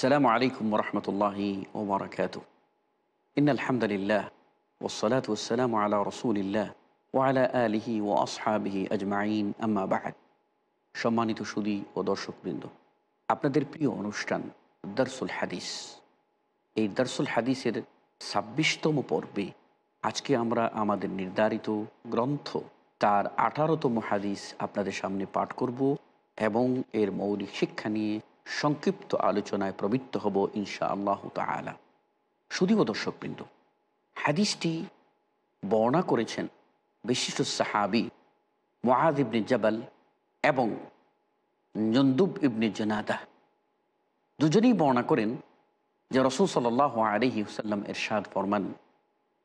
আসসালামু আলাইকুম রহমতুল্লাহি ওবরাকাত ইন আলহামদুলিল্লাহ ওসলাত ওসালাম আলা রসুলিল্লাহ ওয়ালা আলিহি ও আসহাবিহি আজমাইন, আম্মা বাহাদ সম্মানিত সুদী ও দর্শকবৃন্দ, আপনাদের প্রিয় অনুষ্ঠান দরসুল হাদিস। এই দরসুল হাদিসের ছাব্বিশতম পর্বে আজকে আমরা আমাদের নির্ধারিত গ্রন্থ তার আঠারোতম হাদিস আপনাদের সামনে পাঠ করব এবং এর মৌলিক শিক্ষা নিয়ে সংক্ষিপ্ত আলোচনায় প্রবৃত্ত হব ইনশা আল্লাহ তালা শুধুও দর্শকবৃন্দ, হাদিসটি বর্ণনা করেছেন বিশিষ্ট সাহাবি মোয়াদ ইবনে জবাল এবং জন্দুব ইবনে জনাদা। দুজনেই বর্ণনা করেন যে রসুল সাল আলহি সাল্লাম এরশাদ ফরমান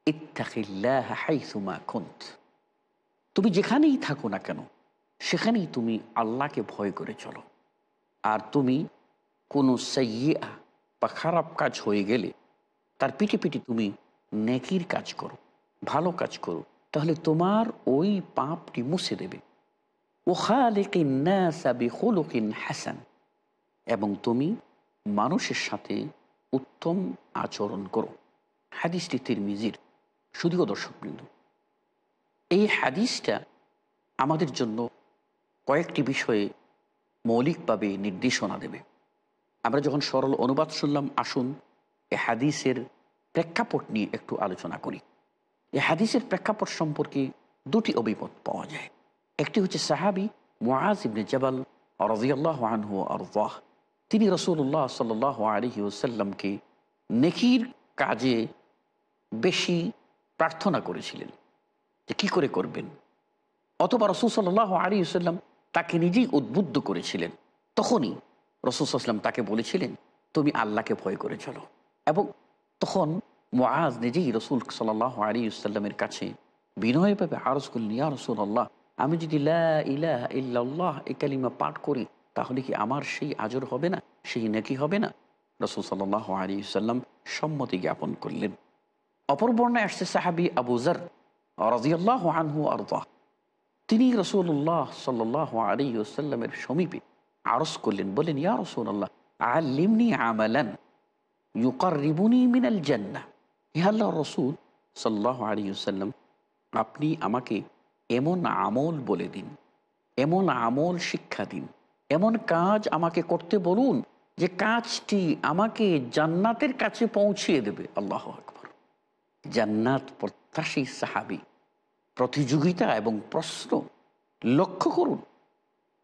ইত্তাকিল্লাহ হাইসুমা খুন্ত তুমি যেখানেই থাকো না কেন, সেখানেই তুমি আল্লাহকে ভয় করে চলো। আর তুমি কোনো সাইয়া বা খারাপ কাজ হয়ে গেলে তার পিঠে পিঠে তুমি নেকির কাজ করো, ভালো কাজ করো। তাহলে তোমার ওই পাপটি মুছে দেবে। ও খালিকিন হাসান। এবং তুমি মানুষের সাথে উত্তম আচরণ করো। হাদিসটি তিরমিজির। শুধুও দর্শকবৃন্দ। এই হাদিসটা আমাদের জন্য কয়েকটি বিষয়ে মৌলিকভাবে নির্দেশনা দেবে। আমরা যখন সরল অনুবাদ শুনলাম, আসুন এ হাদিসের প্রেক্ষাপট নিয়ে একটু আলোচনা করি। এ হাদিসের প্রেক্ষাপট সম্পর্কে দুটি অভিমত পাওয়া যায়। একটি হচ্ছে সাহাবি মোয়াজ ইবনে জবাল রাজিয়াল্লাহ আনহু আরদাহ। তিনি রসুল্লাহ সাল আলহি ওসাল্লামকে নেকির কাজে বেশি প্রার্থনা করেছিলেন যে কি করে করবেন? অথবা রসুল সাল্লাহ আলী সাল্লাম তাকে নিজেই উদ্বুদ্ধ করেছিলেন, তখনই রসুলাম তাকে বলেছিলেন, তুমি আল্লাহকে ভয় করে চলো। এবং তখন মোয়াজ নিজেই রসুল সাল্লাহ আলী সাল্লামের কাছে বিনয়ভাবে আরজ করলেন, ইয়া রসুল আল্লাহ আমি যদি ইল্লাল্লাহ এই কালিমা পাঠ করি, তাহলে কি আমার সেই আজর হবে না? সেই নাকি হবে না? রসুল সাল্লাহ আলী সাল্লাম সম্মতি জ্ঞাপন করলেন। অপর বর্ণায় আসছে সাহাবি আবুজার রাজিয়াল্লাহ আনহু আরদাহ তিনি রসুল্লাহ সাল্লাহ আলী সাল্লামের সমীপে আরস করলেন বলেন ইয়া রসুল্লাহ আলিমনি আমালান ইউকার রিবুনি মিনাল জান্না ইহাল্লাহ রসুল সাল্লাহ আলী সাল্লাম আপনি আমাকে এমন আমল বলে দিন, এমন আমল শিক্ষা দিন, এমন কাজ আমাকে করতে বলুন যে কাজটি আমাকে জান্নাতের কাছে পৌঁছিয়ে দেবে। আল্লাহ আকবর। জান্নাত প্রত্যাশী সাহাবি, প্রতিযোগিতা এবং প্রশ্ন লক্ষ্য করুন।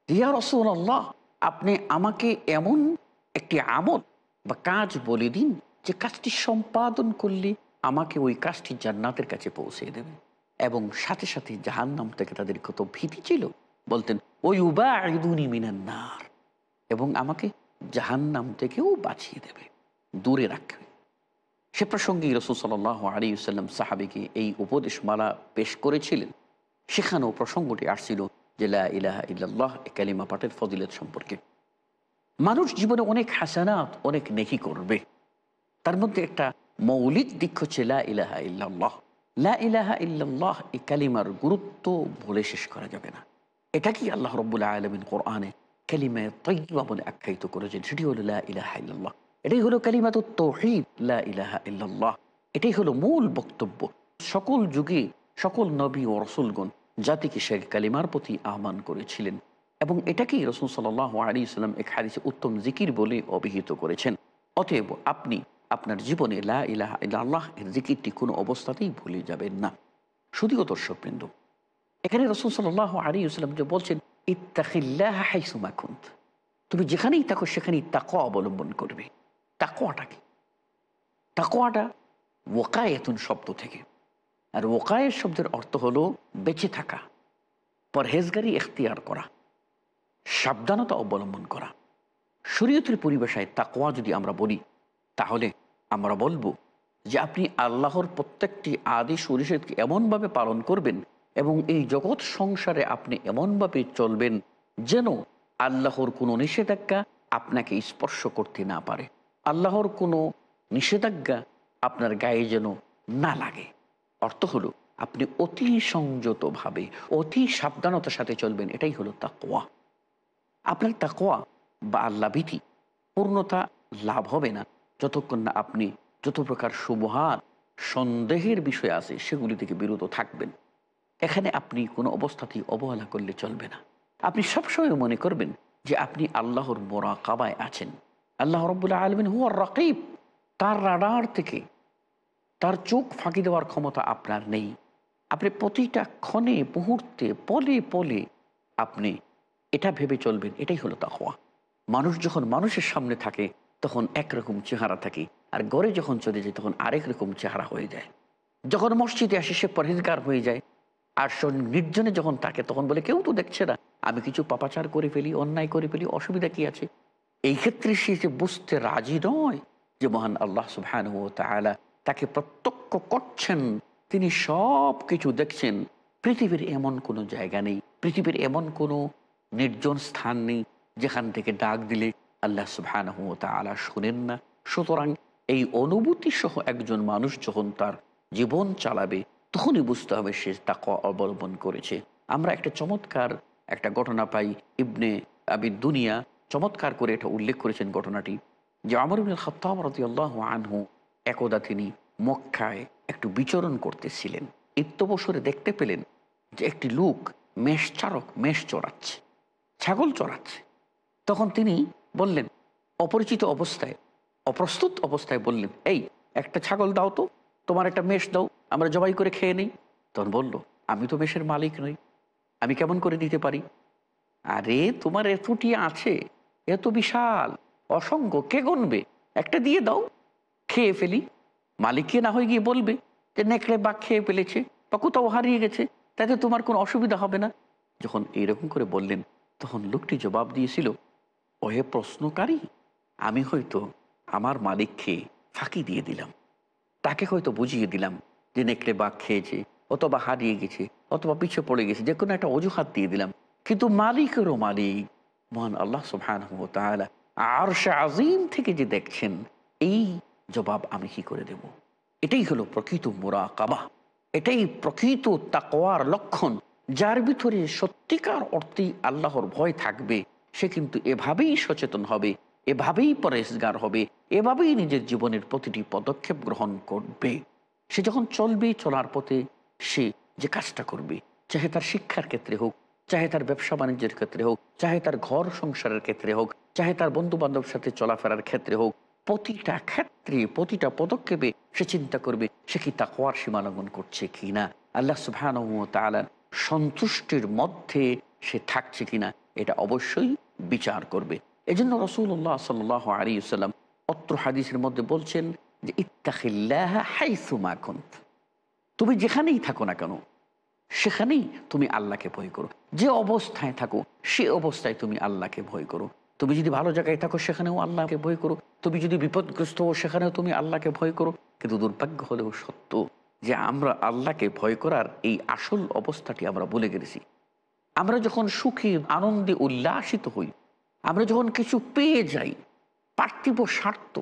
রিয়া রসুল আল্লাহ আপনি আমাকে এমন একটি আমল বা কাজ বলে দিন যে কাজটি সম্পাদন করলে আমাকে ওই কাজটি জান্নাতের কাছে পৌঁছে দেবে। এবং সাথে সাথে জাহান্নাম থেকে তাদের কত ভীতি ছিল। বলতেন, ওই উবা মিনান্নার এবং আমাকে জাহান্নাম থেকেও বাঁচিয়ে দেবে, দূরে রাখবে। সে প্রসঙ্গে রসুল সাল আলী সাল্লাম সাহাবিকে এই উপদেশমালা পেশ করেছিলেন। সেখানেও প্রসঙ্গটি আসছিল যে ইলাহা ইল্লাল্লাহ কালিমা পাঠের ফজিলত সম্পর্কে। মানুষ জীবনে অনেক হাসানাত, অনেক নেকি করবে। তার মধ্যে একটা মৌলিক দিক হচ্ছে লা ইলাহা ইল্লাল্লাহ। লা ইলাহা ইল্লাল্লাহ এই কালিমার গুরুত্ব বলে শেষ করা যাবে না। এটা কি আল্লাহ রব্বুল্লাহ আলমিন কোরআনে কালিমায় তৈবা বলে আখ্যায়িত করেছেন। সেটি হলো লা ইলাহা ইল্লাল্লাহ। এটাই হলো কালিমাত তৌহিদ লা ইলাহা ইল্লাল্লাহ। এটাই হলো মূল বক্তব্য। সকল যুগে, সকল নবী ও রসুলগণ জাতিকে শেখ কালিমার প্রতি আহ্বান করেছিলেন? এবং এটাকেই রসুল সাল্লাহ আলী সাল্লাম এক হাদিসে উত্তম জিকির বলে অভিহিত করেছেন? অতএব আপনি আপনার জীবনে লা ইলাহা আল্লাহ এর জিকিরটি কোনো অবস্থাতেই ভুলে যাবেন না। শুধুও দর্শকবৃন্দ, এখানে রসুল সাল্লাহ আলী সাল্লাম যে বলছেন, ইত্তাখিল্লাহ হাইসুমাকুন্ত তুমি যেখানেই থাকো সেখানেই তাকোয়া অবলম্বন করবে। তাকোয়াটা কি? তাকোয়াটা ওকায়তুন শব্দ থেকে। আর ওকায়ের শব্দের অর্থ হলো বেঁচে থাকা, পরহেজগারি এখতিয়ার করা, সাবধানতা অবলম্বন করা। শরীয়তের পরিবেশায় তাকোয়া যদি আমরা বলি, তাহলে আমরা বলব যে আপনি আল্লাহর প্রত্যেকটি আদেশ পরিষদকে এমনভাবে পালন করবেন এবং এই জগৎ সংসারে আপনি এমনভাবে চলবেন যেন আল্লাহর কোনো নিষেধাজ্ঞা আপনাকে স্পর্শ করতে না পারে। আল্লাহর কোনো নিষেধাজ্ঞা আপনার গায়ে যেন না লাগে। অর্থ হলো আপনি অতি সংযতভাবে, অতি সাবধানতার সাথে চলবেন, এটাই হলো তাকোয়া আপনার তাকোয়া বা আল্লাহ ভীতি, পূর্ণতা লাভ হবে না যতক্ষণ না আপনি যত প্রকার শুভহাত সন্দেহের বিষয় আছে সেগুলি থেকে বিরত থাকবেন। এখানে আপনি কোনো অবস্থাতেই অবহেলা করলে চলবে না। আপনি সবসময় মনে করবেন যে আপনি আল্লাহর মোরা কাবায় আছেন। আল্লাহ রব্বুল্লাহ আলমিন হুয়ার রকিব, তার রাডার থেকে তার চোখ ফাঁকি দেওয়ার ক্ষমতা আপনার নেই। আপনি প্রতিটা ক্ষণে, মুহূর্তে, পলে পলে আপনি এটা ভেবে চলবেন, এটাই হলো তা হওয়া মানুষ যখন মানুষের সামনে থাকে, তখন একরকম চেহারা থাকে, আর গড়ে যখন চলে যায়, তখন আরেক রকম চেহারা হয়ে যায়। যখন মসজিদে আসে, সে পরিষ্কার হয়ে যায়, আর নির্জনে যখন থাকে তখন বলে, কেউ তো দেখছে না, আমি কিছু পাপাচার করে ফেলি, অন্যায় করে ফেলি, অসুবিধা কি আছে? এই ক্ষেত্রে সে বুঝতে রাজি নয় যে মহান আল্লাহ সুবহান ও তালা তাকে প্রত্যক্ষ করছেন। তিনি সব কিছু দেখছেন। পৃথিবীর এমন কোনো জায়গা নেই। পৃথিবীর এমন কোনো নির্জন স্থান নেই যেখান থেকে ডাক দিলে আল্লাহ সুবহান তালা শোনেন না। সুতরাং এই অনুভূতি সহ একজন মানুষ যখন তার জীবন চালাবে, তখনই বুঝতে হবে সে তাকে অবলম্বন করেছে। আমরা একটা চমৎকার একটা ঘটনা পাই ইবনে আবি দুনিয়া। চমৎকার করে এটা উল্লেখ করেছেন ঘটনাটি। যে আমর ইবনুল খত্তাব রাদিয়াল্লাহু আনহু একদা তিনি মক্কায় একটু বিচরণ করতেছিলেন। ইত্যবসরে দেখতে পেলেন যে একটি লোক মেষ চারক মেষ চড়াচ্ছে, ছাগল চড়াচ্ছে। তখন তিনি বললেন, অপরিচিত অবস্থায়, অপ্রস্তুত অবস্থায় বললেন, এই একটা ছাগল দাও তো, তোমার একটা মেষ দাও, আমরা জবাই করে খেয়ে নিই। তখন বলল, আমি তো মেষের মালিক নই, আমি কেমন করে দিতে পারি? আরে, তোমার এতটি আছে এত বিশাল, অসংখ্য, কে গণবে একটা দিয়ে দাও। খেয়ে ফেলি। মালিককে না হয়ে গিয়ে বলবে যে, নেকড়ে বাঘ খেয়ে ফেলেছে বা কোথাও হারিয়ে গেছে, তাতে তোমার কোনো অসুবিধা হবে না। যখন এইরকম করে বললেন, তখন লোকটি জবাব দিয়েছিল, ওহে প্রশ্নকারী, আমি হয়তো আমার মালিককে ফাঁকি দিয়ে দিলাম। তাকে হয়তো বুঝিয়ে দিলাম যে, নেকড়ে বাঘ খেয়েছে, অথবা হারিয়ে গেছে, অথবা পিছিয়ে পড়ে গেছে, যে কোনো একটা অজুহাত দিয়ে দিলাম। কিন্তু মালিকেরও মালিক, মহান আল্লাহ সুবহান আর সে আজিম থেকে যে দেখছেন, এই জবাব আমি কি করে দেব? এটাই হলো প্রকৃত মোরা কাবা এটাই প্রকৃত তাকওয়ার লক্ষণ, যার ভিতরে সত্যিকার অর্থেই আল্লাহর ভয় থাকবে, সে কিন্তু এভাবেই সচেতন হবে, এভাবেই পরেশগার হবে, এভাবেই নিজের জীবনের প্রতিটি পদক্ষেপ গ্রহণ করবে। সে যখন চলবে চলার পথে, সে যে কাজটা করবে, চাহে তার শিক্ষার ক্ষেত্রে হোক, চাহে তার ব্যবসা বাণিজ্যের ক্ষেত্রে হোক, চাহে তার ঘর সংসারের ক্ষেত্রে হোক, চাহে তার বন্ধু বান্ধবের সাথে চলাফেরার ক্ষেত্রে হোক প্রতিটা ক্ষেত্রে, প্রতিটা পদক্ষেপে সে চিন্তা করবে, সে কি তাকওয়ার সীমা লঙ্ঘন করছে কি না? আল্লাহ তালার সন্তুষ্টির মধ্যে সে থাকছে কিনা এটা অবশ্যই বিচার করবে। এজন্য রসুল্লাহ সাল্লাহ আলী সাল্লাম অত্র হাদিসের মধ্যে বলছেন যে, ইত্তাখিল্লাহ হাইসুমা তুমি যেখানেই থাকো না কেন, সেখানেই তুমি আল্লাহকে ভয় করো। যে অবস্থায় থাকো, সে অবস্থায় তুমি আল্লাহকে ভয় করো। তুমি যদি ভালো জায়গায় থাকো, সেখানেও আল্লাহকে ভয় করো। তুমি যদি বিপদগ্রস্ত হো সেখানেও তুমি আল্লাহকে ভয় করো। কিন্তু দুর্ভাগ্য হলেও সত্য যে আমরা আল্লাহকে ভয় করার এই আসল অবস্থাটি আমরা বলে গেছি। আমরা যখন সুখী, আনন্দে উল্লাসিত হই, আমরা যখন কিছু পেয়ে যাই, পার্থিব স্বার্থ,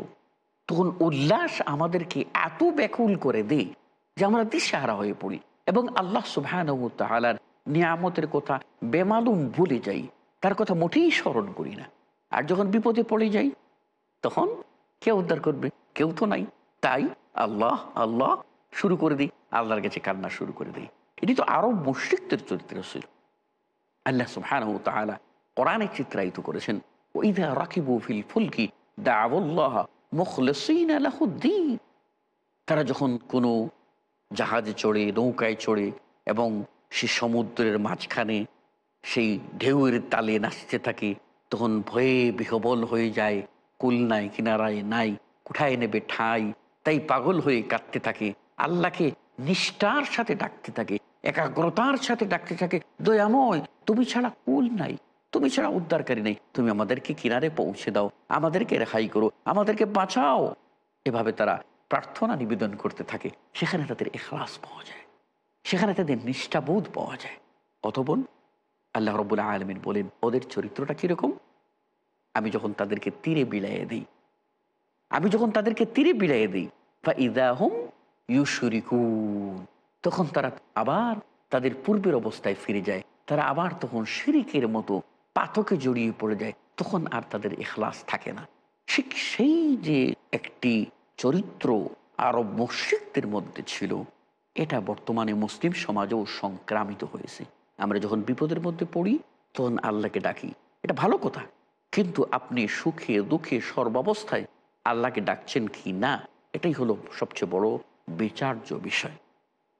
তখন উল্লাস আমাদেরকে এত ব্যাকুল করে দেয় যে আমরা দিশাহারা হয়ে পড়ি এবং আল্লাহ সুবাহার নিয়ামতের কথা বেমালুম ভুলে যাই। তার কথা মোটেই স্মরণ করি না। আর যখন বিপদে পড়ে যাই, তখন কে উদ্ধার করবে, কেউ তো নাই। তাই আল্লাহ আল্লাহ শুরু করে দিই, আল্লাহর কাছে কান্না শুরু করে দিই। এটি তো আরও মুশ্রিকদের চরিত্র ছিল। আল্লাহ সুবহান ও তাহলা কোরআনে চিত্রায়িত করেছেন ওইদা রাকিবু ফিল ফুলকি দাউল্লাহ মুখলসিন তারা যখন কোনো জাহাজে চড়ে, নৌকায় চড়ে এবং সে সমুদ্রের মাঝখানে সেই ঢেউয়ের তালে নাচতে থাকে তখন ভয়ে বিহবল হয়ে যায়। কুল নাই, কিনারায় নাই কোথায় নেবে ঠাই। তাই পাগল হয়ে কাঁদতে থাকে। আল্লাহকে নিষ্ঠার সাথে ডাকতে থাকে, একাগ্রতার সাথে ডাকতে থাকে। দয়াময়, তুমি ছাড়া কুল নাই, তুমি ছাড়া উদ্ধারকারী নেই। তুমি আমাদেরকে কিনারে পৌঁছে দাও, আমাদেরকে রেহাই করো, আমাদেরকে বাঁচাও। এভাবে তারা প্রার্থনা নিবেদন করতে থাকে। সেখানে তাদের এখলাস পাওয়া যায়। সেখানে তাদের নিষ্ঠাবোধ পাওয়া যায়। অতবন আল্লাহ রবুল্লাহ আলমিন বলেন, ওদের চরিত্রটা কীরকম? আমি যখন তাদেরকে তীরে বিলাইয়ে দিই, আমি যখন তাদেরকে তীরে বিলাইয়ে দিই বা ইদাহম ইউসুরিকুন তখন তারা আবার তাদের পূর্বের অবস্থায় ফিরে যায়। তারা আবার তখন শিরিকের মতো পাথকে জড়িয়ে পড়ে যায়, তখন আর তাদের এখলাস থাকে না। ঠিক সেই যে একটি চরিত্র আরব মসজিদদের মধ্যে ছিল, এটা বর্তমানে মুসলিম সমাজেও সংক্রামিত হয়েছে। আমরা যখন বিপদের মধ্যে পড়ি, তখন আল্লাহকে ডাকি। এটা ভালো কথা। কিন্তু আপনি সুখে, দুঃখে, সর্বাবস্থায় আল্লাহকে ডাকছেন কি না, এটাই হলো সবচেয়ে বড় বিচার্য বিষয়।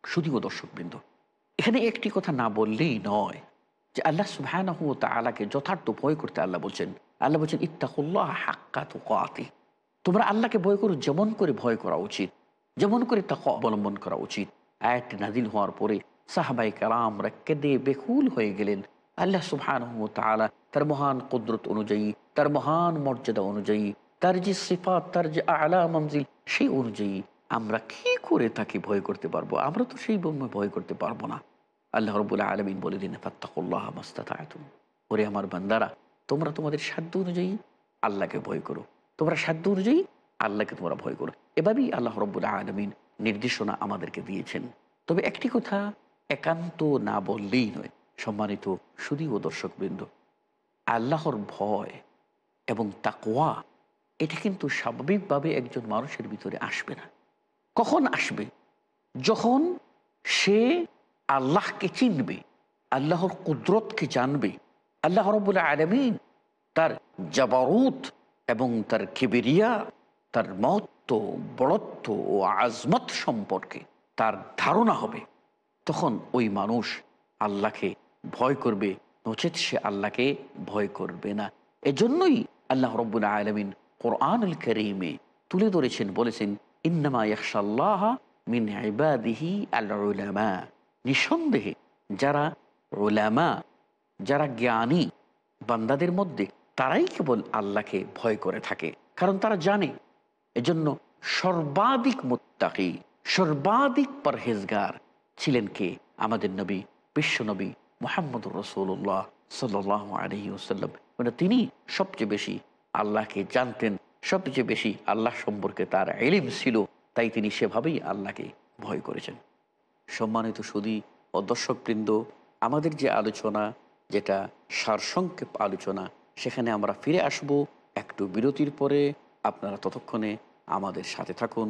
শুধুও দর্শকবৃন্দ, এখানে একটি কথা না বললেই নয় যে আল্লাহ সুবাহ আল্লাহকে যথার্থ ভয় করতে আল্লাহ বলছেন আল্লাহ বলছেন, ইত্তাকুল্লাহ হাক্কা তো তোমরা আল্লাহকে ভয় করো, যেমন করে ভয় করা উচিত, যেমন করে তা অবলম্বন করা উচিত। আয়াতটি নাদিল হওয়ার পরে সাহাবাই কালামরা কেঁদে বেকুল হয়ে গেলেন। আল্লাহ সুবহান তালা তার মহান কুদরত অনুযায়ী, তার মহান মর্যাদা অনুযায়ী, তার যে সিফাত, তার যে আলা মঞ্জিল, সেই অনুযায়ী আমরা কি করে তাকে ভয় করতে পারব? আমরা তো সেই ভয় করতে পারব না। আল্লাহ রবুল্লাহ আলমিন বলে দিন ফাত্তাকুল্লাহ মাস্তাতুম ওরে আমার বান্দারা, তোমরা তোমাদের সাধ্য অনুযায়ী আল্লাহকে ভয় করো। তোমরা সাধ্য অনুযায়ী আল্লাহকে তোমরা ভয় করো। এভাবেই আল্লাহ রব্বুল্লাহ আলমিন নির্দেশনা আমাদেরকে দিয়েছেন। তবে একটি কথা একান্ত না বললেই নয়, সম্মানিত সুদী ও দর্শকবৃন্দ। আল্লাহর ভয় এবং তাকোয়া এটা কিন্তু স্বাভাবিকভাবে একজন মানুষের ভিতরে আসবে না। কখন আসবে? যখন সে আল্লাহকে চিনবে, আল্লাহর কুদরতকে জানবে, আল্লাহ রবুল্লা আলমিন তার জাবারুত এবং তার কেবেরিয়া, তার মহত্ব, বড়ত্ব ও আজমত সম্পর্কে তার ধারণা হবে। তখন ওই মানুষ আল্লাহকে ভয় করবে, নচেত সে আল্লাহকে ভয় করবে না। এজন্যই আল্লাহ রব্বুল্লা আলমিন কোরআনুল করিমে তুলে ধরেছেন, বলেছেন, ইন্নামা ইয়াকশাল্লাহ মিন ইবাদিহি আল্লামা নিঃসন্দেহে যারা ওলামা যারা জ্ঞানী বান্দাদের মধ্যে, তারাই কেবল আল্লাহকে ভয় করে থাকে, কারণ তারা জানে, এজন্য সর্বাধিক মোত্তাকি, সর্বাধিক পরহেজগার ছিলেন কে? আমাদের নবী বিশ্বনবী মোহাম্মদ রসুল্লাহ সাল্লাহ আলহি ওসাল্লাম মানে তিনি সবচেয়ে বেশি আল্লাহকে জানতেন, সবচেয়ে বেশি আল্লাহ সম্পর্কে তার এলিম ছিল, তাই তিনি সেভাবেই আল্লাহকে ভয় করেছেন। সম্মানিত সুদী ও দর্শকবৃন্দ, আমাদের যে আলোচনা, যেটা সারসংক্ষেপ আলোচনা, সেখানে আমরা ফিরে আসব। একটু বিরতির পরে আপনারা ততক্ষণে আমাদের সাথে থাকুন।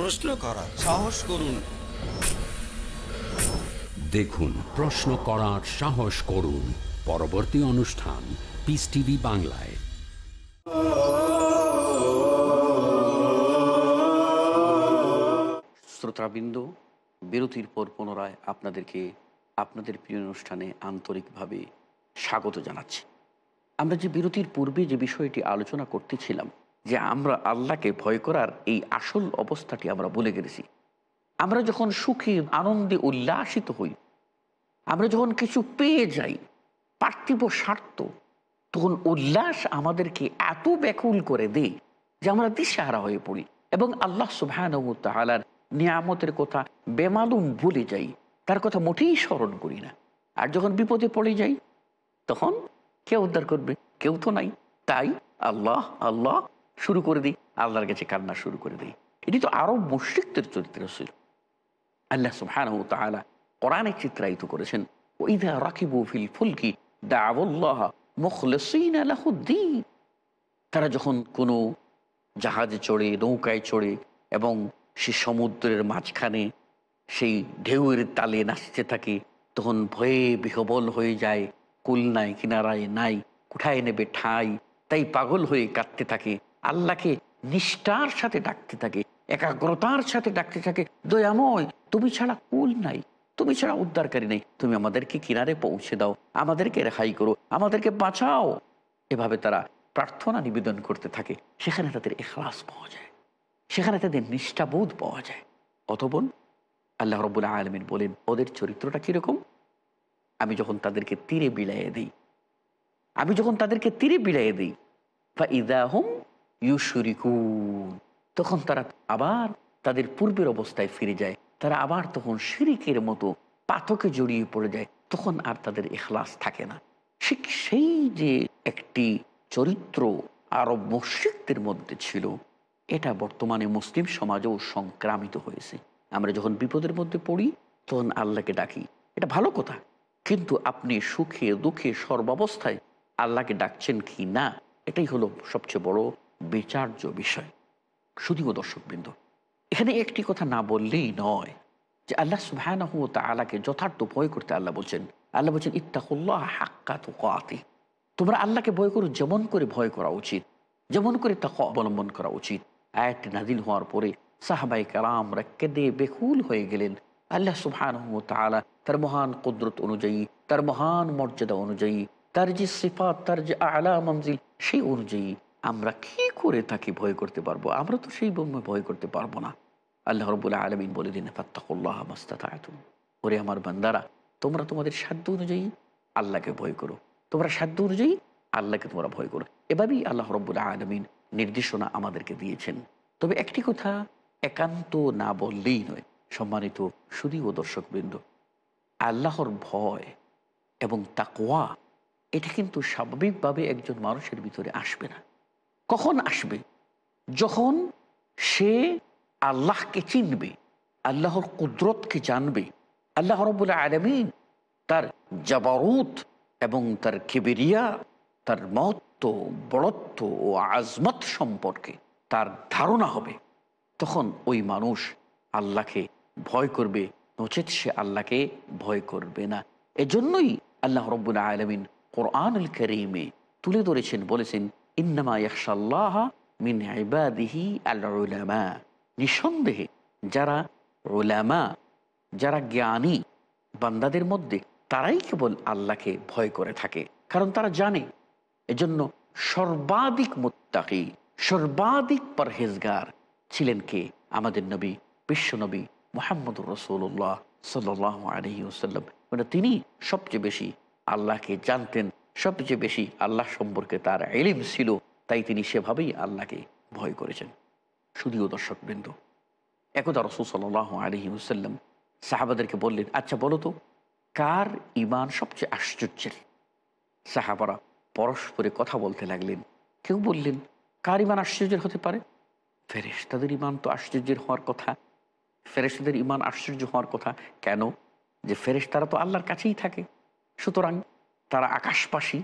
প্রশ্ন করা সাহস করুন। দেখুন প্রশ্ন করার সাহস করুন। পরবর্তী অনুষ্ঠান পিস টিভি বাংলায়। শ্রোতাবৃন্দ বিরতির পর পুনরায় আপনাদেরকে আপনাদের প্রিয় অনুষ্ঠানে আন্তরিকভাবে স্বাগত জানাচ্ছি। আমরা যে বিরতির পূর্বে যে বিষয়টি আলোচনা করতেছিলাম যে আমরা আল্লাহকে ভয় করার এই আসল অবস্থাটি আমরা বলে গেছি। আমরা যখন সুখী, আনন্দে উল্লাসিত হই, আমরা যখন কিছু পেয়ে যাই, পার্থিব স্বার্থ, তখন উল্লাস আমাদেরকে এত ব্যাকুল করে দেয় যে আমরা দিশাহারা হয়ে পড়ি এবং আল্লাহ সুবহান তালার নিয়ামতের কথা বেমালুম ভুলে যাই, তার কথা মোটেই স্মরণ করি না। আর যখন বিপদে পড়ে যাই, তখন কে উদ্ধার করবে, কেউ তো নাই। তাই আল্লাহ আল্লাহ শুরু করে দিই, আল্লাহর কাছে কান্না শুরু করে দিই। এটি তো আরও মুশ্রিকদের চরিত্র ছিল আল্লাহ সুবহান তালা কোরআনে চিত্রায়িত করেছেন ওইদা রাকিবু ফিল ফুলকি দাওয়াল্লাহ মুখলিসিন লাহুদ্দিন। তারা যখন কোনো জাহাজে চড়ে, নৌকায় চড়ে এবং সে সমুদ্রের মাঝখানে সেই ঢেউয়ের তালে নাচতে থাকে, তখন ভয়ে বিহবল হয়ে যায়, কুল নাই, কিনারায় নাই কোথায় নেবে ঠাই। তাই পাগল হয়ে কাঁদতে থাকে আল্লাহকে নিষ্ঠার সাথে ডাকতে থাকে, একাগ্রতার সাথে ডাকতে থাকে, দয়াময়, তুমি ছাড়া কুল নাই, তুমি ছাড়া উদ্ধারকারী নেই, তুমি আমাদেরকে কিনারে পৌঁছে দাও, আমাদেরকে রেহাই করো, আমাদেরকে বাঁচাও। এভাবে তারা প্রার্থনা নিবেদন করতে থাকে। সেখানে তাদের এখলাস পাওয়া যায়। সেখানে তাদের নিষ্ঠাবোধ পাওয়া যায়। অতবন আল্লাহ রবুল্লাহ আলমিন বলেন, ওদের চরিত্রটা কীরকম? আমি যখন তাদেরকে তীরে বিলাইয়ে দিই, আমি যখন তাদেরকে তীরে বিলাইয়ে দিই বা ইদাহম তখন তারা আবার তাদের পূর্বের অবস্থায় ফিরে যায়। তারা আবার তখন শিরিকের মতো পাথকে জড়িয়ে পড়ে যায়। তখন আর তাদের এখলাস থাকে না। ঠিক সেই যে একটি চরিত্র আরব মসজিদদের মধ্যে ছিল, এটা বর্তমানে মুসলিম সমাজেও সংক্রামিত হয়েছে। আমরা যখন বিপদের মধ্যে পড়ি, তখন আল্লাহকে ডাকি। এটা ভালো কথা। কিন্তু আপনি সুখে দুঃখে সর্বাবস্থায় আল্লাহকে ডাকছেন কি না, এটাই হলো সবচেয়ে বড় বিচার্য বিষয়। শুধুও দর্শকবৃন্দ। এখানে একটি কথা না বললেই নয় যে আল্লাহ সুহান আল্লাহকে যথার্থ ভয় করতে আল্লাহ বলছেন আল্লাহ বলছেন, ইত্তাকুল্লাহ হাক্কা তো কাতে তোমরা আল্লাহকে ভয় করো, যেমন করে ভয় করা উচিত, যেমন করে তা অবলম্বন করা উচিত। আয়াতটি নাজিল হওয়ার পরে সাহাবাই কালামরা কেঁদে বেকুল হয়ে গেলেন। আল্লাহ সুবহান তার মহান কুদরত অনুযায়ী, তার মহান মর্যাদা অনুযায়ী, তার যে সিফাত, তার যে আলা মঞ্জিল, সেই অনুযায়ী আমরা কি করে তাকে ভয় করতে পারব? আমরা তো সেই বোম্বে ভয় করতে পারব না। আল্লাহ রবুল্লাহ আলমিন বলে দিন ওরে আমার বান্দারা, তোমরা তোমাদের সাধ্য অনুযায়ী আল্লাহকে ভয় করো। তোমরা সাধ্য অনুযায়ী আল্লাহকে তোমরা ভয় করো। এভাবেই আল্লাহ রব্বুল্লাহ আলমিন নির্দেশনা আমাদেরকে দিয়েছেন। তবে একটি কথা একান্ত না বললেই নয়, সম্মানিত সুদী ও দর্শকবৃন্দ, আল্লাহর ভয় এবং তাকোয়া এটা কিন্তু স্বাভাবিকভাবে একজন মানুষের ভিতরে আসবে না। কখন আসবে? যখন সে আল্লাহকে চিনবে, আল্লাহর কুদরতকে জানবে, আল্লাহ রবুল্লা আলমিন তার জাবারুত এবং তার কেবেরিয়া, তার মহত্ব, বড়ত্ব ও আজমত সম্পর্কে তার ধারণা হবে। তখন ওই মানুষ আল্লাহকে ভয় করবে নচেত সে আল্লাহকে ভয় করবে না। এজন্যই আল্লাহ রব্বুল্লা আলমিন কোরআনুল করিমে তুলে ধরেছেন, বলেছেন ইন্নামা ইয়াকশাল্লাহ মিন ইবাদিহি নিঃসন্দেহে যারা ওলামা যারা জ্ঞানী বান্দাদের মধ্যে, তারাই কেবল আল্লাহকে ভয় করে থাকে, কারণ তারা জানে, এজন্য সর্বাধিক মুত্তাকি, সর্বাধিক পরহেজগার ছিলেন কে? আমাদের নবী বিশ্বনবী মোহাম্মদ রসুল্লাহ সাল্লাহ আলহি মানে তিনি সবচেয়ে বেশি আল্লাহকে জানতেন সবচেয়ে বেশি আল্লাহ সম্পর্কে তার এলিম ছিল, তাই তিনি সেভাবেই আল্লাহকে ভয় করেছেন। শুধুও দর্শক বৃন্দ একদা রসুল সাল্লাহ আলহি ওসাল্লাম সাহাবাদেরকে বললেন আচ্ছা বলো তো, কার ইমান সবচেয়ে আশ্চর্যের? সাহাবারা পরস্পরে কথা বলতে লাগলেন। কেউ বললেন, কার ইমান আশ্চর্যের হতে পারে? ফেরেশতাদের ইমান তো আশ্চর্যের হওয়ার কথা। ফেরেশতাদের ইমান আশ্চর্য হওয়ার কথা কেন? যে ফেরেশতারা তো আল্লাহর কাছেই থাকে। সুতরাং তারা আকাশপাশী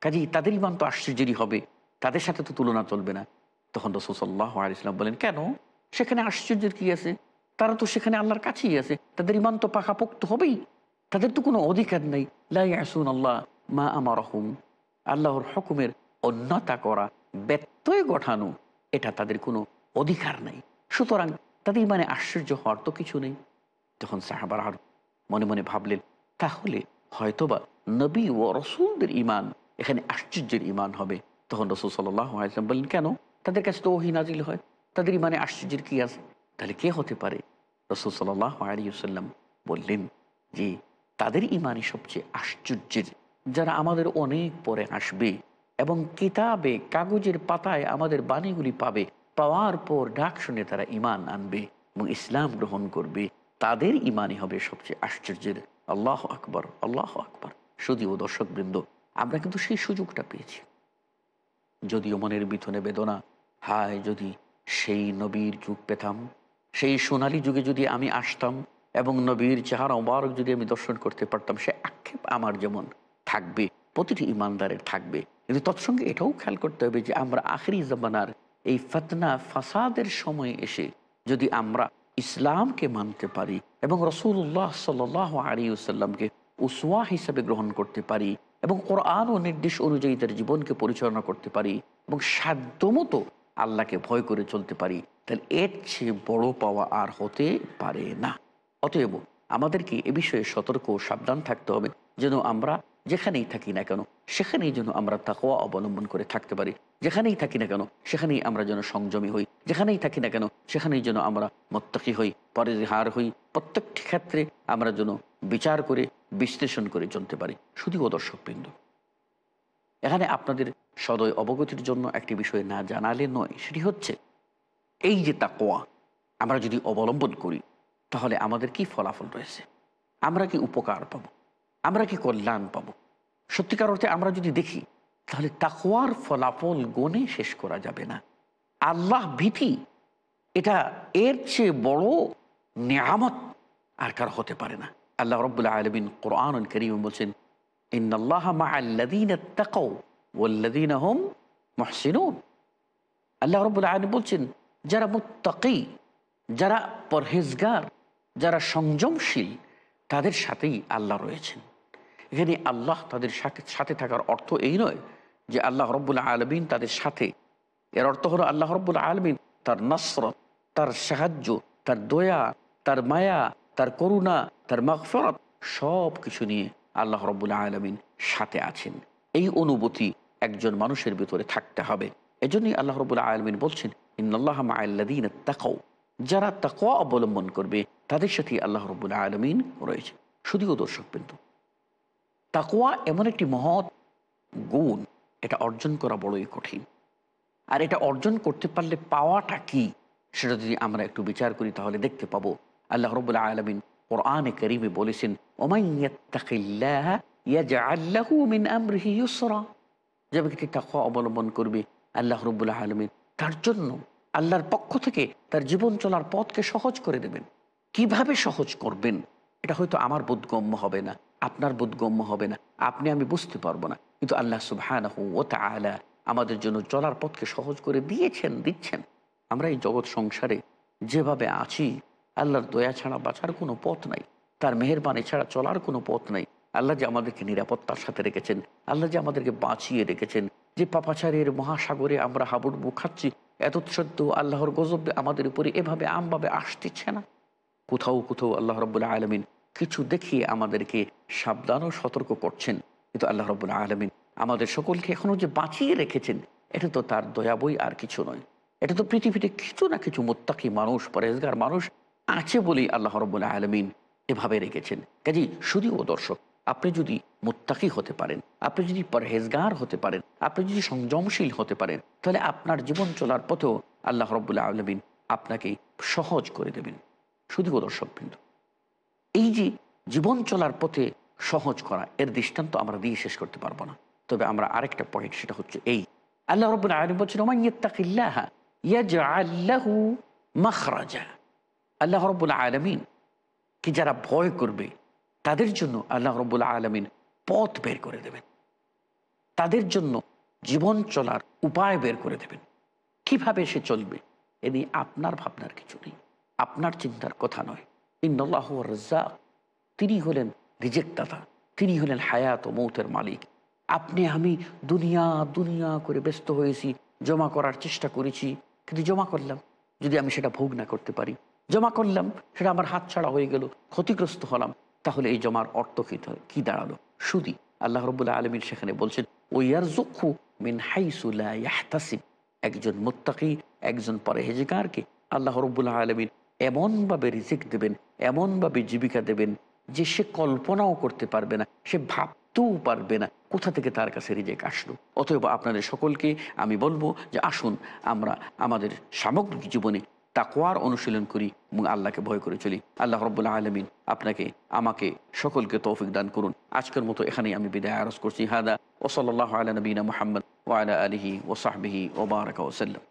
কাজেই তাদের ইমান তো আশ্চর্যেরই হবে। তাদের সাথে তো তুলনা চলবে না। তখন রসুল্লাহ আলিয়াল্লাম বলেন, কেন? সেখানে আশ্চর্যের কি আছে? তারা তো সেখানে আল্লাহর কাছেই আছে। তাদের ইমান তো পাকাপোক্ত হবেই। তাদের তো কোনো অধিকার নেই। লাই আসুন আল্লাহ মা আমার হুম আল্লাহর হকুমের অন্যতা করা, ব্যত্যয় গঠানো এটা তাদের কোনো অধিকার নেই। সুতরাং তাদের মানে আশ্চর্য হওয়ার তো কিছু নেই। তখন সাহাবার মনে মনে ভাবলেন, তাহলে হয়তোবা নবী ও রসুলদের ইমান এখানে আশ্চর্যের ইমান হবে। তখন রসুল সাল্লাম বললেন, কেন? তাদের কাছে তো ওহি নাজিল হয়। তাদের ইমানে আশ্চর্যের কি আছে? তাহলে কে হতে পারে? রসুল সাল্লাহ বললেন যে, তাদের ইমানই সবচেয়ে আশ্চর্যের। যারা আমাদের অনেক পরে আসবে এবং কিতাবে, কাগজের পাতায় আমাদের বাণীগুলি পাবে, পাওয়ার পর ডাক শুনে তারা ইমান আনবে এবং ইসলাম গ্রহণ করবে, তাদের ইমানই হবে সবচেয়ে আশ্চর্যের। আল্লাহ আকবর আল্লাহ আকবর। যদিও দর্শকবৃন্দ, আমরা কিন্তু সেই সুযোগটা পেয়েছি। যদিও মনের বিথনে বেদনা, হায় যদি সেই নবীর যুগ পেতাম, সেই সোনালী যুগে যদি আমি আসতাম এবং নবীর চেহারা মোবারক যদি আমি দর্শন করতে পারতাম, সে আক্ষেপ আমার যেমন থাকবে, প্রতিটি ইমানদারের থাকবে। কিন্তু তৎসঙ্গে এটাও খেয়াল করতে হবে যে আমরা আখরি জমানার এই ফতনা, ফাসাদের সময় এসে যদি আমরা ইসলামকে মানতে পারি এবং রসুল্লাহ সাল আলী সাল্লামকে উসওয়া হিসাবে গ্রহণ করতে পারি এবং কোরআন ও নির্দেশ অনুযায়ী তার জীবনকে পরিচালনা করতে পারি এবং সাধ্যমতো আল্লাহকে ভয় করে চলতে পারি, তাহলে এর চেয়ে বড় পাওয়া আর হতে পারে না। অতএব আমাদেরকে এ বিষয়ে সতর্ক ও সাবধান থাকতে হবে যেন আমরা যেখানেই থাকি না কেন, সেখানেই যেন আমরা তাকোয়া অবলম্বন করে থাকতে পারি। যেখানেই থাকি না কেন, সেখানেই আমরা যেন সংযমী হই। যেখানেই থাকি না কেন, সেখানেই যেন আমরা মত্তকি হই পরিহার হই। প্রত্যেকটি ক্ষেত্রে আমরা যেন বিচার করে বিশ্লেষণ করে চলতে পারি শুধুও দর্শকবৃন্দ। এখানে আপনাদের সদয় অবগতির জন্য একটি বিষয় না জানালে নয়, সেটি হচ্ছে, এই যে তাকোয়া আমরা যদি অবলম্বন করি, তাহলে আমাদের কি ফলাফল রয়েছে? আমরা কি উপকার পাব? আমরা কি কল্যাণ পাব? সত্যিকার অর্থে আমরা যদি দেখি, তাহলে তাকোয়ার ফলাফল গনে শেষ করা যাবে না। আল্লাহ ভীতি, এটা এর চেয়ে বড় নিয়ামত আর কার হতে পারে না। আল্লাহ রব্বুল্লাহ আলমিন কোরআন করিম বলছেন ইন্নআল্লাহ মা আল্লাদিন তাকাও ওল্লাদিন হোম মহসিনুন। আল্লাহ রব্বুল্লাহ আলম বলছেন, যারা মুত্তাকি, যারা পরহেজগার, যারা সংযমশীল, তাদের সাথেই আল্লাহ রয়েছেন। এখানে আল্লাহ তাদের সাথে থাকার অর্থ এই নয় যে আল্লাহ রব্বুল্লা আলমিন তাদের সাথে। এর অর্থ হলো আল্লাহ রব্বুল্লা আলমিন তার নসরত, তার সাহায্য, তার দয়া, তার মায়া তার করুণা, তার মগফরত সব কিছু নিয়ে আল্লাহ রব্বুল্লা আলমিন সাথে আছেন। এই অনুভূতি একজন মানুষের ভিতরে থাকতে হবে। এজন্যই আল্লাহ রবুল্লা আলমিন বলছেন ইন্নআল্লাহ মাল্লাদিন তাকাও যারা তাকওয়া অবলম্বন করবে, তাদের সাথে আল্লাহ রবুল্লা আলমিন রয়েছে। শুধুও দর্শক বিন্দু তাকোয়া এমন একটি মহৎ গুণ, এটা অর্জন করা বড়ই কঠিন। আর এটা অর্জন করতে পারলে পাওয়াটা কি, সেটা যদি আমরা একটু বিচার করি, তাহলে দেখতে পাবো আল্লাহ রবুল্লা আলমিন কোরআনে করিমে বলেছেন যে ব্যক্তি তাকওয়া অবলম্বন করবে, আল্লাহ রবুল্লাহ আলমিন তার জন্য আল্লাহর পক্ষ থেকে তার জীবন চলার পথকে সহজ করে দেবেন। কীভাবে সহজ করবেন? এটা হয়তো আমার বোধগম্য হবে না, আপনার বোধগম্য হবে না, আপনি আমি বুঝতে পারব না। কিন্তু আল্লাহ সুবাহ আমাদের জন্য চলার পথকে সহজ করে দিয়েছেন, দিচ্ছেন। আমরা এই জগৎ সংসারে যেভাবে আছি আল্লাহর দয়া ছাড়া বাঁচার কোনো পথ নাই। তার মেহরবানি ছাড়া চলার কোনো পথ নাই। আল্লাহ যে আমাদেরকে নিরাপত্তার সাথে রেখেছেন, আল্লাহ যে আমাদেরকে বাঁচিয়ে রেখেছেন, যে পাপাচারের মহাসাগরে আমরা হাবুডুবু খাচ্ছি, এত সত্য আল্লাহর গজব আমাদের উপরে এভাবে আমভাবে আসতেছে না। কোথাও কোথাও আল্লাহ রব্বুল্লাহ আলমিন কিছু দেখিয়ে আমাদেরকে সাবধান ও সতর্ক করছেন। কিন্তু আল্লাহ রব্বুল্লাহ আলমিন আমাদের সকলকে এখনও যে বাঁচিয়ে রেখেছেন, এটা তো তার দয়াবই আর কিছু নয়। এটা তো পৃথিবীতে কিছু না কিছু মোত্তাকি মানুষ পরেজগার মানুষ আছে বলেই আল্লাহ রব্বুল্লাহ আলমিন এভাবে রেখেছেন। কাজী শুধুও দর্শক, আপনি যদি মোত্তাকি হতে পারেন, আপনি যদি পরহেজগার হতে পারেন, আপনি যদি সংযমশীল হতে পারেন, তাহলে আপনার জীবন চলার পথেও আল্লাহ রব্বুল্লাহ আলমিন আপনাকে সহজ করে দেবেন। শুধুও দর্শকবৃন্দ এই যে জীবন চলার পথে সহজ করা, এর দৃষ্টান্ত আমরা দিয়ে শেষ করতে পারব না। তবে আমরা আরেকটা পয়েন্ট সেটা হচ্ছে এই। আল্লাহ রব আলম বলছেন ওমাইয়াত্তাকিল্লাহ ইয়াজআল্লাহু মাখরাজা। আল্লাহ রব্বুল আলমিন কি যারা ভয় করবে, তাদের জন্য আল্লাহ রব্বুল আলমিন পথ বের করে দেবেন। তাদের জন্য জীবন চলার উপায় বের করে দেবেন। কীভাবে সে চলবে, এ নিয়ে আপনার ভাবনার কিছু নেই। আপনার চিন্তার কথা নয়। ইন্নআল্লাহ রাজ্জাক। তিনি হলেন রিজেক্ট দাতা তিনি হলেন হায়াত ও মৌতের মালিক। আপনি, আমি দুনিয়া দুনিয়া করে ব্যস্ত হয়েছি, জমা করার চেষ্টা করেছি, কিন্তু জমা করলাম। যদি আমি সেটা ভোগ না করতে পারি জমা করলাম, সেটা আমার হাত ছাড়া হয়ে গেল, ক্ষতিগ্রস্ত হলাম। তাহলে এই জমার অর্থ কী কী দাঁড়াল? শুধু আল্লাহ রবুল্লাহ আলমিন সেখানে বলছেন ওয়ার জক্ষু মিন হাইসুল্লাহ ইয়াহতাসিব। একজন মুত্তাকি, একজন পরেহেজগারকে আল্লাহ রবুল্লাহ আলমিন এমনভাবে রিজিক দেবেন, এমনভাবে জীবিকা দেবেন, যে সে কল্পনাও করতে পারবে না, সে ভাবতেও পারবে না কোথা থেকে তার কাছে রিজেক আসলো। অতএব আপনাদের সকলকে আমি বলব যে আসুন, আমরা আমাদের সামগ্রিক জীবনে তাকোয়ার অনুশীলন করি এবং আল্লাহকে ভয় করে চলি। আল্লাহ রব্বুল্লাহ আলমিন আপনাকে, আমাকে সকলকে তৌফিক দান করুন। আজকের মতো এখানেই আমি বিদায় আরজ করছি। হাদা ওসল আলা নবীনা মোহাম্মদ ওয়ালা আলহি ওসাহবিহি ওবারক ওসাল্লাম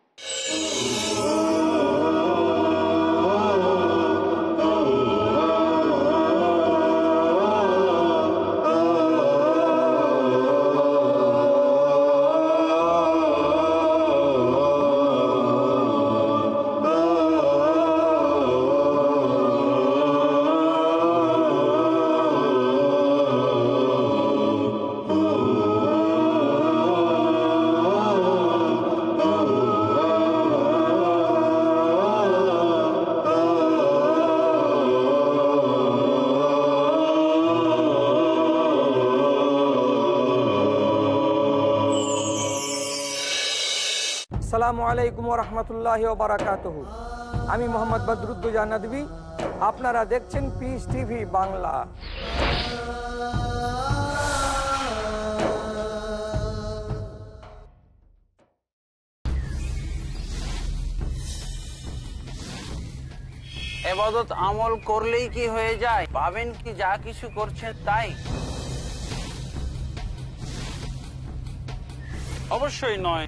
সালামু আলাইকুম রহমতুল্লাহ বারাকাত আমি মোহাম্মদ বদরুদ্দুজা নদী আপনারা দেখছেন পিস টিভি বাংলা। এবাদত আমল করলেই কি হয়ে যায়? পাবেন কি যা কিছু করছেন তাই? অবশ্যই নয়।